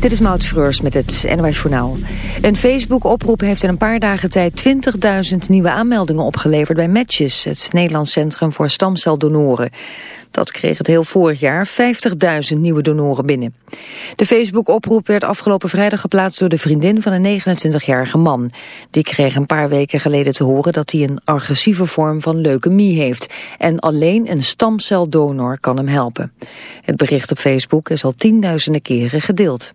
Dit is Maud Schreurs met het NOS Journaal. Een Facebook-oproep heeft in een paar dagen tijd 20.000 nieuwe aanmeldingen opgeleverd bij Matches, het Nederlands Centrum voor Stamceldonoren. Dat kreeg het heel vorig jaar 50.000 nieuwe donoren binnen. De Facebook-oproep werd afgelopen vrijdag geplaatst door de vriendin van een 29-jarige man. Die kreeg een paar weken geleden te horen dat hij een agressieve vorm van leukemie heeft. En alleen een stamceldonor kan hem helpen. Het bericht op Facebook is al tienduizenden keren gedeeld.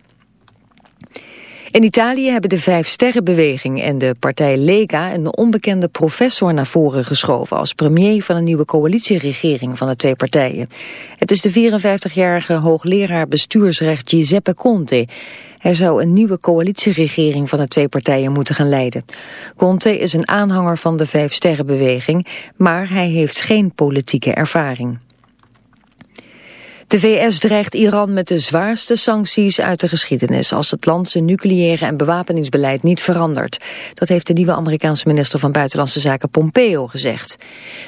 In Italië hebben de Vijf Sterrenbeweging en de partij Lega een onbekende professor naar voren geschoven als premier van een nieuwe coalitieregering van de twee partijen. Het is de 54-jarige hoogleraar bestuursrecht Giuseppe Conte. Hij zou een nieuwe coalitieregering van de twee partijen moeten gaan leiden. Conte is een aanhanger van de Vijf Sterrenbeweging, maar hij heeft geen politieke ervaring. De VS dreigt Iran met de zwaarste sancties uit de geschiedenis als het land zijn nucleaire en bewapeningsbeleid niet verandert. Dat heeft de nieuwe Amerikaanse minister van Buitenlandse Zaken Pompeo gezegd.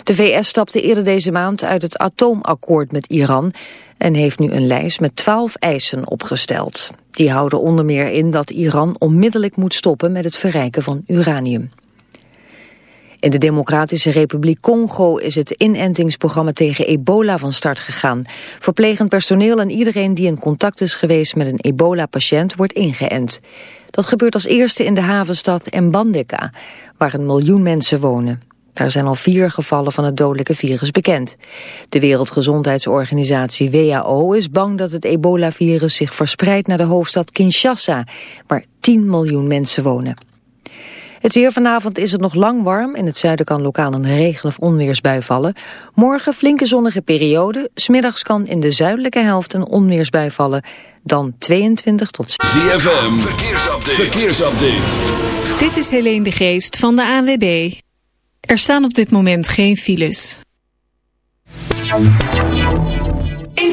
De VS stapte eerder deze maand uit het atoomakkoord met Iran en heeft nu een lijst met twaalf eisen opgesteld. Die houden onder meer in dat Iran onmiddellijk moet stoppen met het verrijken van uranium. In de Democratische Republiek Congo is het inentingsprogramma tegen ebola van start gegaan. Verplegend personeel en iedereen die in contact is geweest met een ebola-patiënt wordt ingeënt. Dat gebeurt als eerste in de havenstad Mbandaka, waar een miljoen mensen wonen. Daar zijn al vier gevallen van het dodelijke virus bekend. De Wereldgezondheidsorganisatie WHO is bang dat het ebola-virus zich verspreidt naar de hoofdstad Kinshasa, waar 10 miljoen mensen wonen. Het weer vanavond is het nog lang warm. In het zuiden kan lokaal een regen- of onweersbui vallen. Morgen flinke zonnige periode. Smiddags kan in de zuidelijke helft een onweersbui vallen. Dan 22 tot... ZFM, verkeersupdate. verkeersupdate. Dit is Helene de Geest van de ANWB. Er staan op dit moment geen files. In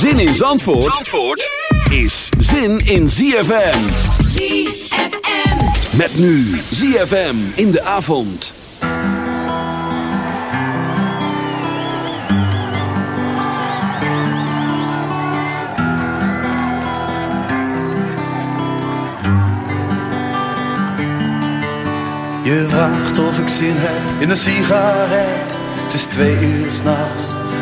Zin in Zandvoort, Zandvoort is zin in ZFM. ZFM. Met nu ZFM in de avond. Je vraagt of ik zin heb in een sigaret. Het is twee uur s'nachts.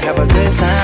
have a good time.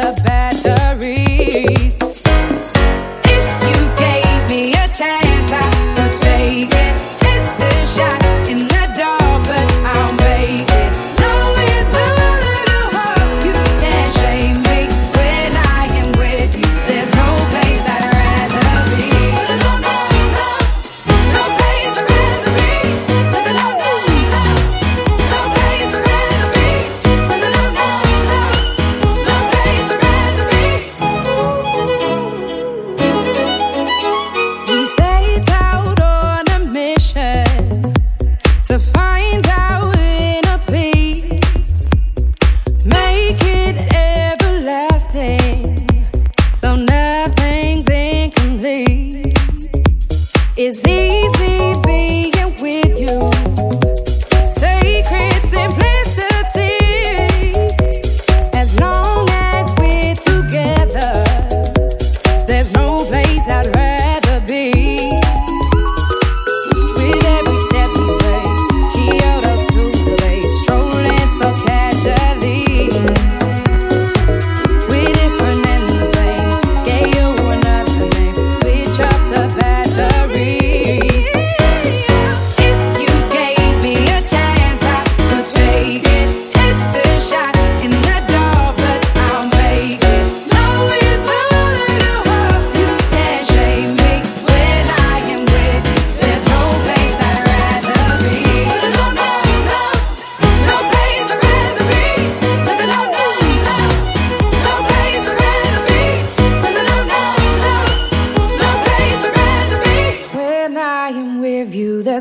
the better.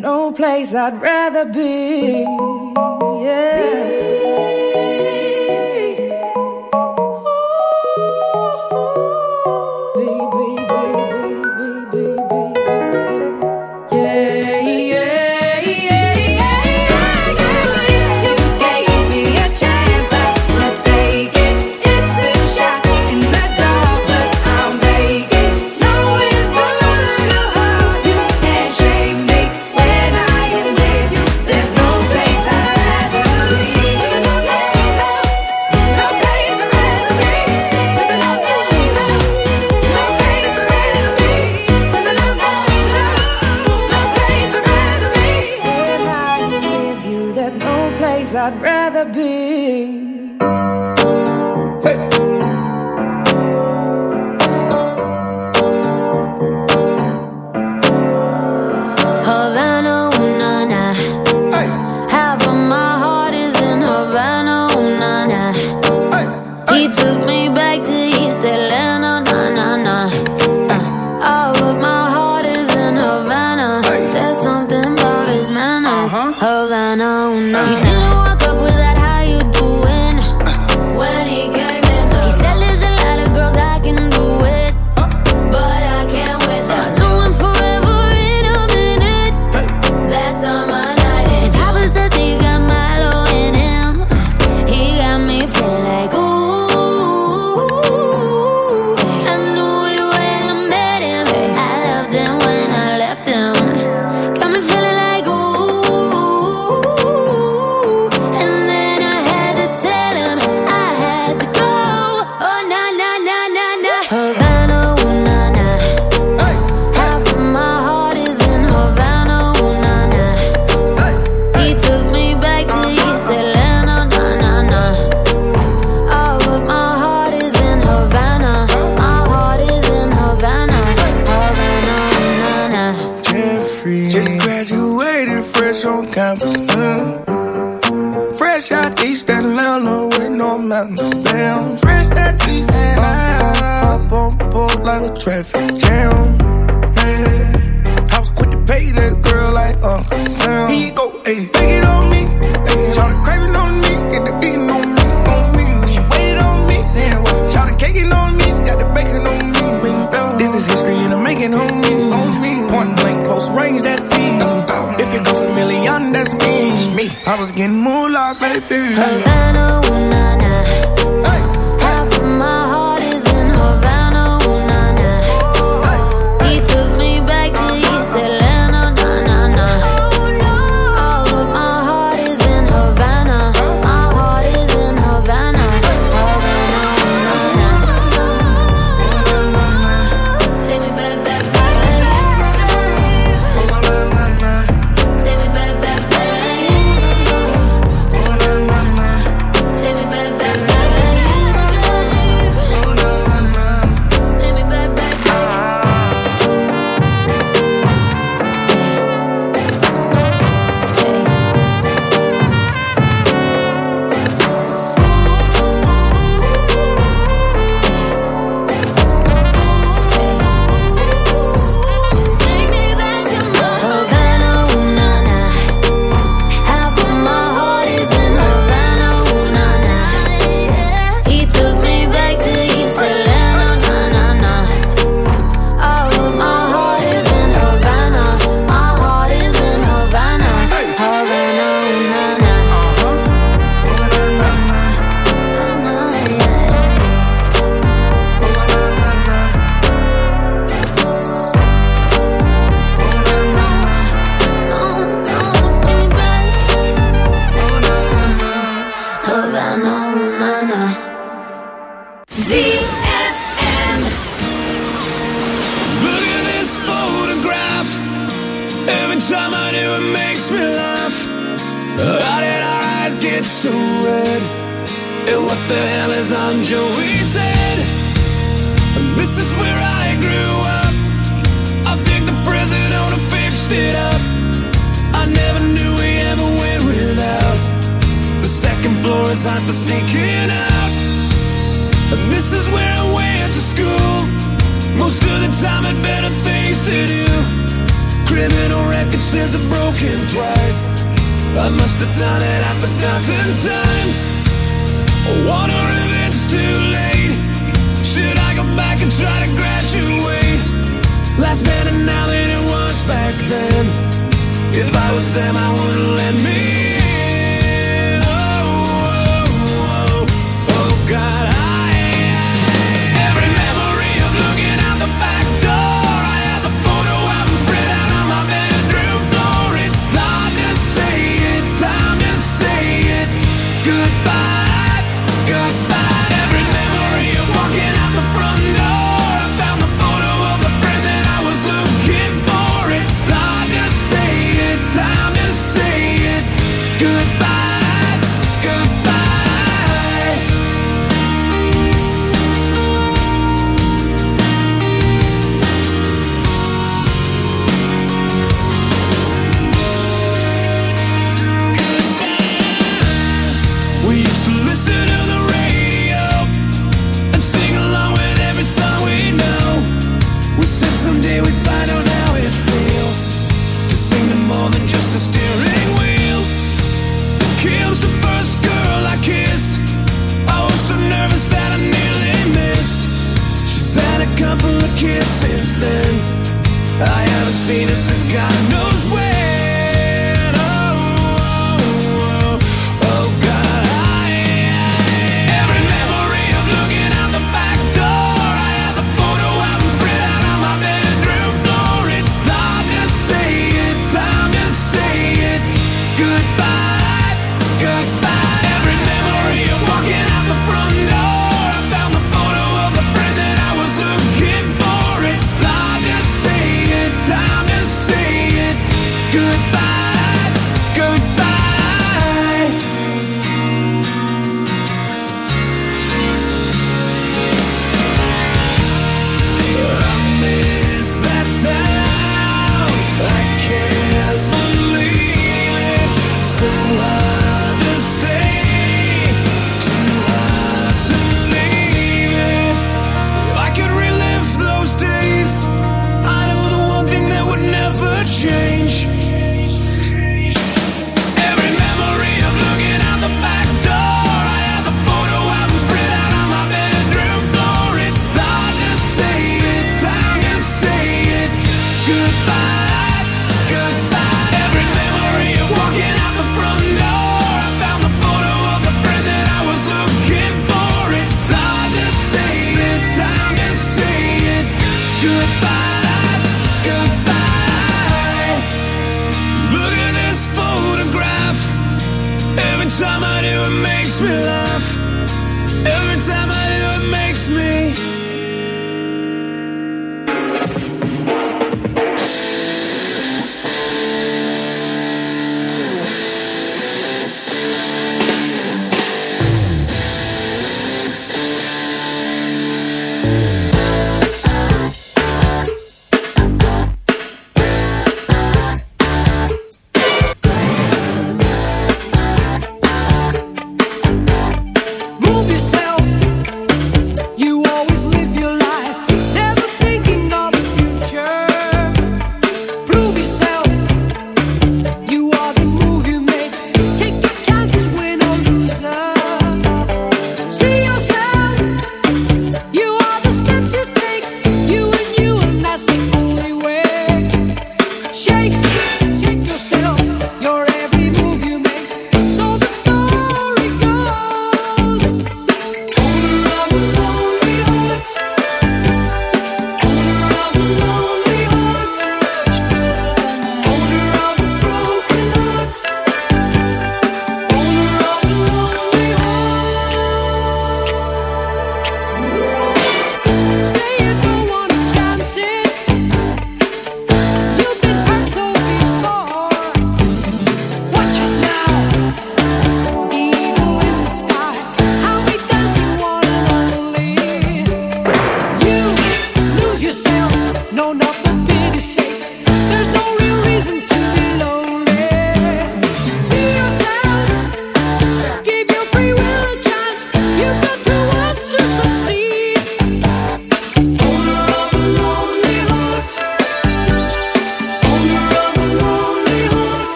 No place I'd rather be. There's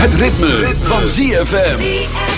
Het ritme, van ZFM.